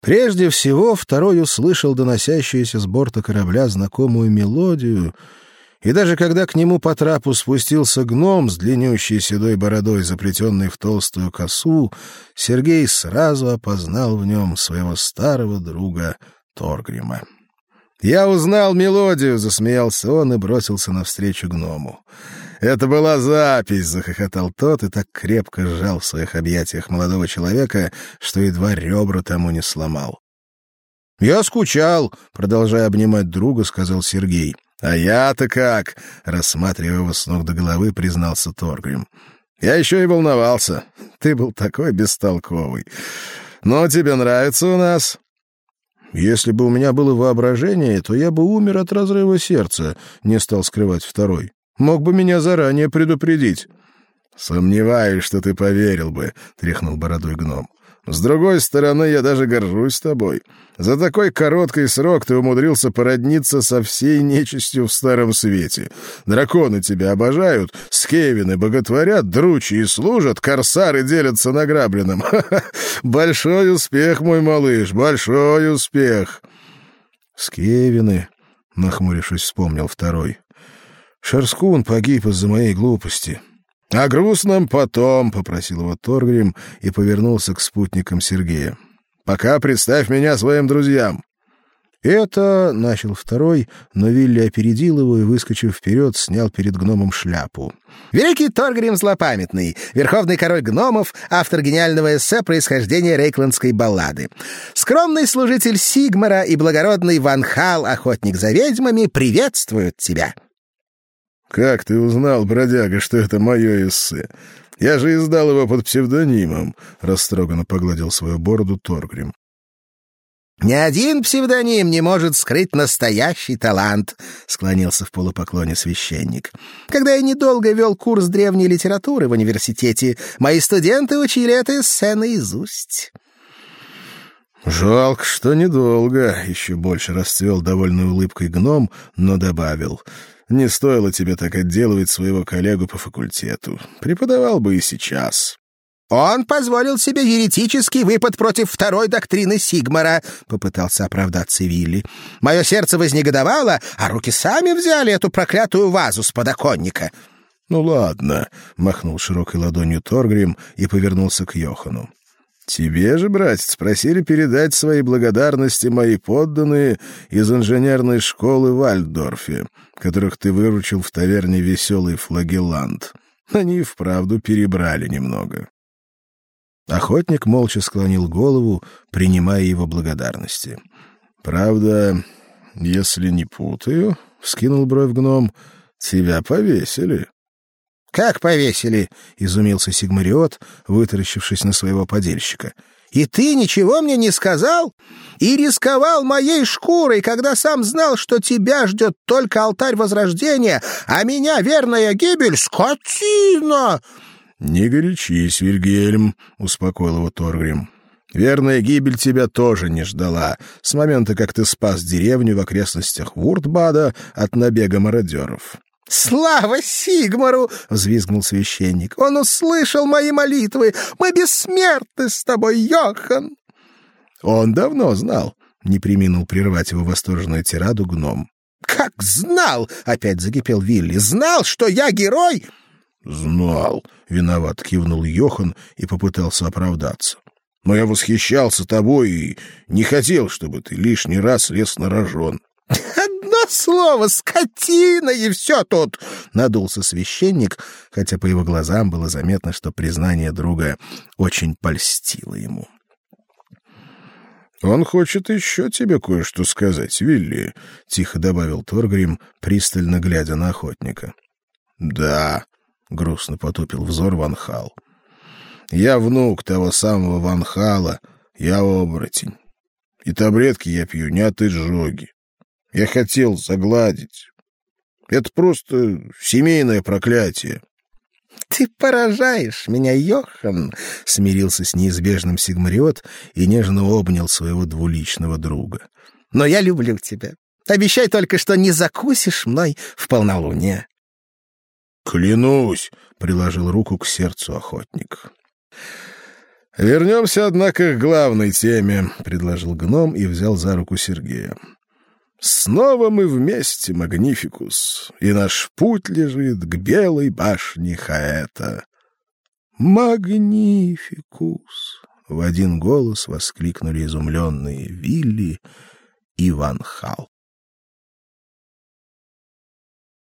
Прежде всего, второй услышал доносящуюся с борта корабля знакомую мелодию, и даже когда к нему по трапу спустился гном с длиннющей седой бородой, заплетенной в толстую косу, Сергей сразу опознал в нем своего старого друга Торгрима. «Я узнал мелодию!» — засмеялся он и бросился навстречу гному. «Это была запись!» — захохотал тот и так крепко сжал в своих объятиях молодого человека, что едва ребра тому не сломал. «Я скучал!» — продолжая обнимать друга, сказал Сергей. «А я-то как!» — рассматривая его с ног до головы, признался Торгрим. «Я еще и волновался. Ты был такой бестолковый. Но тебе нравится у нас?» «Если бы у меня было воображение, то я бы умер от разрыва сердца», — не стал скрывать второй. «Мог бы меня заранее предупредить». «Сомневаюсь, что ты поверил бы», — тряхнул бородой гном. С другой стороны, я даже горжусь тобой. За такой короткий срок ты умудрился породниться со всей нечистью в Старом Свете. Драконы тебя обожают, скевины боготворят, дручи и служат, корсары делятся награбленным. Большой успех, мой малыш, большой успех!» «Скевины», — нахмурившись, вспомнил второй. «Шарскун погиб из-за моей глупости». — О грустном потом, — попросил его Торгрим и повернулся к спутникам Сергея. — Пока представь меня своим друзьям. «Это...» — начал второй, но Вилли опередил его и, выскочив вперед, снял перед гномом шляпу. «Великий Торгрим Злопамятный, верховный король гномов, автор гениального эссе происхождения рейкландской баллады. Скромный служитель Сигмара и благородный Ван Хал, охотник за ведьмами, приветствуют тебя!» «Как ты узнал, бродяга, что это мое эссе? Я же издал его под псевдонимом», — растроганно погладил свою бороду Торгрим. «Ни один псевдоним не может скрыть настоящий талант», — склонился в полупоклоне священник. «Когда я недолго вел курс древней литературы в университете, мои студенты учили это эссе наизусть». «Жалко, что недолго», — еще больше расцвел довольной улыбкой гном, но добавил — не стоило тебе так отделывать своего коллегу по факультету. Преподавал бы и сейчас. «Он позволил себе еретический выпад против второй доктрины Сигмара», — попытался оправдаться Вилли. «Мое сердце вознегодовало, а руки сами взяли эту проклятую вазу с подоконника». «Ну ладно», — махнул широкой ладонью Торгрим и повернулся к Йохану. Тебе же, братец, просили передать свои благодарности мои подданные из инженерной школы в Альдорфе, которых ты выручил в таверне «Веселый флагелант». Они вправду перебрали немного. Охотник молча склонил голову, принимая его благодарности. «Правда, если не путаю, — вскинул бровь гном, — тебя повесили». «Как повесили?» — изумился Сигмариот, вытаращившись на своего подельщика. «И ты ничего мне не сказал? И рисковал моей шкурой, когда сам знал, что тебя ждет только алтарь Возрождения, а меня верная гибель — скотина!» «Не горячись, Вильгельм», — успокоил его Торгрим. «Верная гибель тебя тоже не ждала, с момента, как ты спас деревню в окрестностях Вуртбада от набега мародеров. «Слава Сигмару!» — взвизгнул священник. «Он услышал мои молитвы! Мы бессмертны с тобой, Йохан!» «Он давно знал», — не приминул прервать его восторженную тираду гном. «Как знал!» — опять закипел Вилли. «Знал, что я герой!» «Знал!» — виноват кивнул Йохан и попытался оправдаться. «Но я восхищался тобой и не хотел, чтобы ты лишний раз лез на рожон». «Одно слово, скотина, и все тут!» — надулся священник, хотя по его глазам было заметно, что признание друга очень польстило ему. «Он хочет еще тебе кое-что сказать, Вилли», — тихо добавил Торгрим, пристально глядя на охотника. «Да», — грустно потупил взор Ван Хал. «Я внук того самого Ван Хала, я оборотень. И таблетки я пью не от изжоги. Я хотел загладить. Это просто семейное проклятие. — Ты поражаешь меня, Йохан! — смирился с неизбежным Сигмариот и нежно обнял своего двуличного друга. — Но я люблю тебя. Обещай только, что не закусишь мной в полнолуние. — Клянусь! — приложил руку к сердцу охотник. Вернемся, однако, к главной теме, предложил гном и взял за руку Сергея. Снова мы вместе, Магнификус, и наш путь лежит к белой башне Хаэта. Магнификус! В один голос воскликнули изумленные Вилли и Ван Халк.